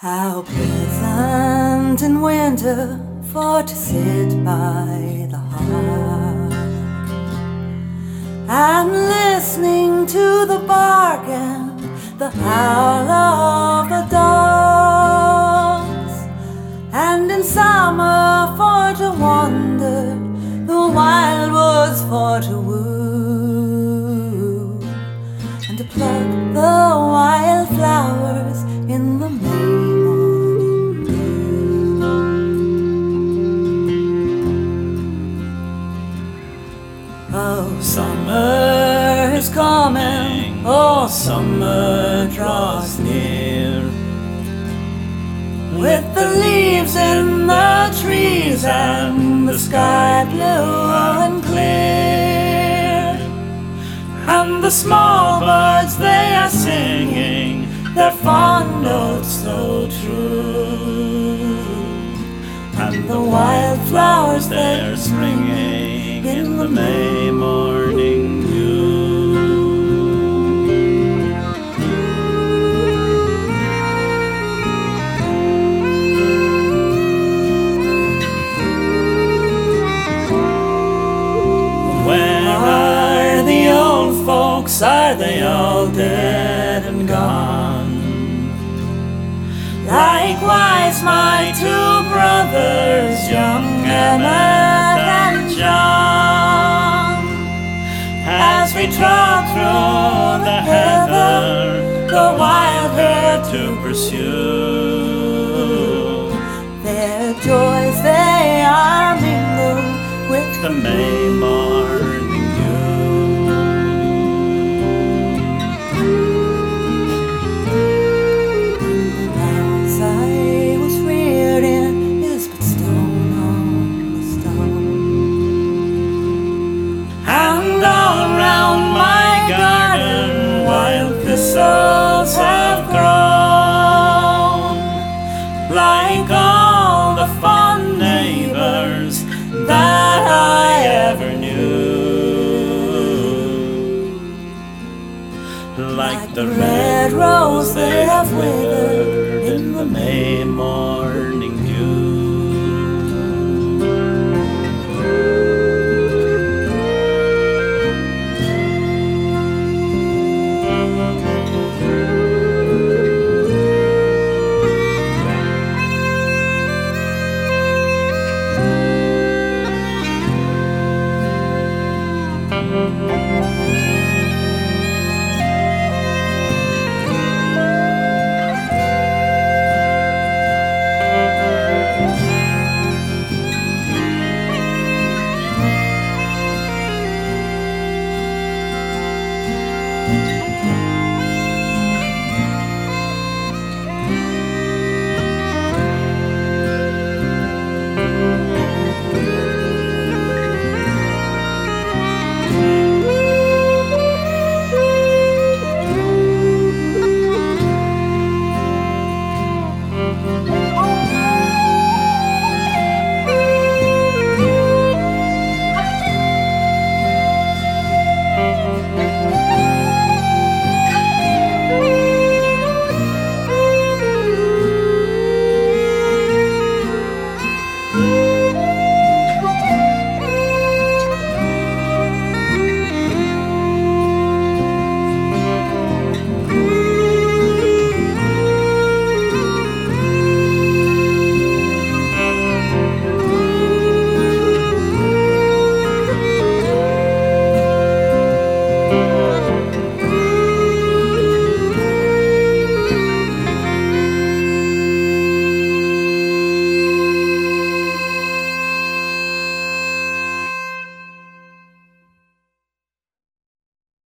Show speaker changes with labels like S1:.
S1: How pleasant in winter for to sit by the hearth and listening to the bark and the howl of the dogs, and in summer for to wander the wild woods for to woo. And to pluck summer draws near. With the leaves in the trees and the sky blue and clear. And the small birds they are singing their fond notes so true. And the wildflowers they're springing folks? Are they all dead and gone? Likewise, my two brothers, young Emmett and John. As we trod through the heather, the wild herd to pursue. Their joys they are mingled with the May thistles have grown. Like all the fond neighbors that I ever knew. Like the red rose they have withered